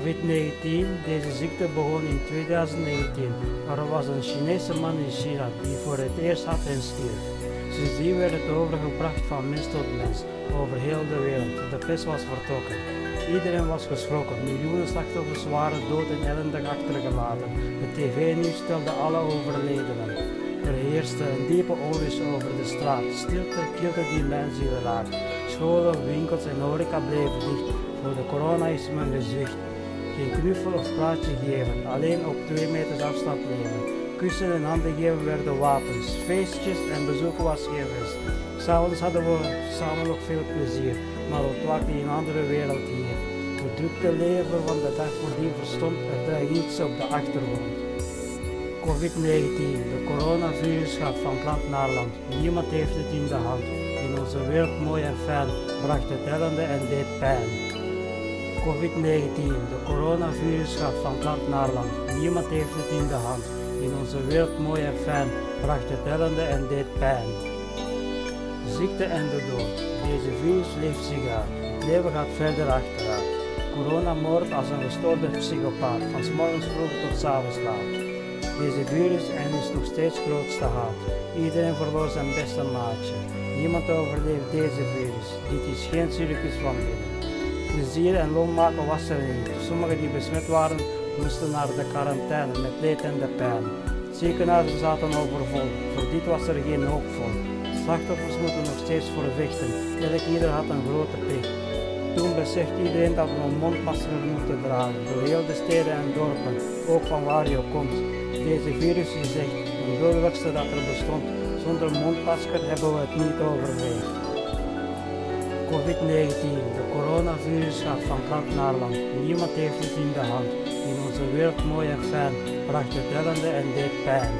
COVID-19, deze ziekte begon in 2019. Er was een Chinese man in China die voor het eerst had en stierf. Sindsdien werd het overgebracht van mens tot mens over heel de wereld. De pest was vertrokken. Iedereen was geschrokken. Miljoenen slachtoffers waren dood en ellendig achtergelaten. De tv-nieuws stelde alle overledenen. Er heerste een diepe onrust over de straat. Stilte kilde die mensen raak. Scholen, winkels en horeca bleven dicht. Voor de corona is men gezwicht. Geen knuffel of praatje geven, alleen op twee meters afstand nemen. Kussen en handen geven werden wapens. Feestjes en bezoeken was geen rust. S'avonds hadden we samen nog veel plezier, maar ontwaakte in een andere wereld hier. Het drukte leven van de dag voordien verstond er iets op de achtergrond. COVID-19, de coronavirus gaat van land naar land. Niemand heeft het in de hand. In onze wereld mooi en fijn, bracht het ellende en deed pijn. COVID-19, de coronavirus gaat van land naar land. Niemand heeft het in de hand. In onze wereld mooi en fijn, bracht het ellende en deed pijn. Ziekte en de dood. Deze virus leeft zich uit. Leven gaat verder achteruit. Corona moordt als een gestoorde psychopaat, van s morgens vroeg tot s avonds laat. Deze virus en is nog steeds grootste haat. Iedereen verloor zijn beste maatje. Niemand overleeft deze virus. Dit is geen circus van binnen. Plezier en lol maken was er niet. Sommigen die besmet waren moesten naar de quarantaine met leed en de pijn. Ziekenhuizen zaten overvol. Voor dit was er geen hoop voor. Slachtoffers moeten nog steeds voor vechten. Elk ieder had een grote plicht. Toen beseft iedereen dat we een mondmasker moeten dragen. Door heel de steden en dorpen, ook van waar je komt. Deze virus is echt het dodelijkste dat er bestond. Zonder mondmasker hebben we het niet overleefd. COVID-19, de coronavirus gaat van land naar land. Niemand heeft het in de hand. In onze wereld mooi en fijn, bracht het ellende en deed pijn.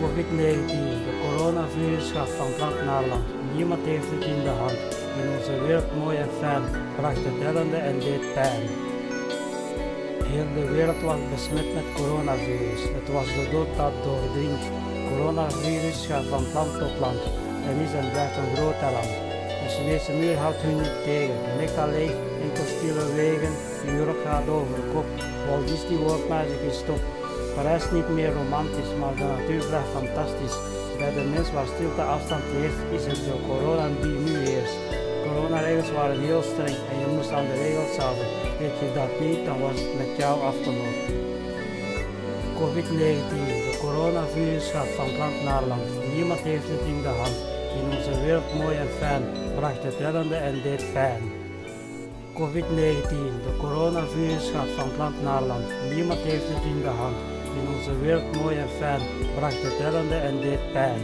COVID-19, de coronavirus gaat van land naar land. Niemand heeft het in de hand. In onze wereld mooi en fijn, bracht het ellende en deed pijn. Heel de wereld was besmet met coronavirus. Het was de dood dat doordringt. Coronavirus gaat van land tot land en is en blijft een groot land. De Chinese muur houdt hun niet tegen. Mekka leeg, enkel stille wegen, New York gaat over de kop. Walt Disney woordmuziek is stop. Parijs niet meer romantisch, maar de natuur blijft fantastisch. Bij de mens waar stilte afstand heerst, is het de corona die nu heerst. Coronaregels waren heel streng en je moest aan de regels houden. Deed je dat niet, dan was het met jou afgelopen. COVID-19, de coronavirus gaat van land naar land. Niemand heeft het in de hand. In onze wereld mooi en fijn, bracht het ellende en deed pijn. COVID-19, de coronavirus gaat van land naar land. Niemand heeft het in de hand. In onze wereld mooi en fijn, bracht het ellende en deed pijn.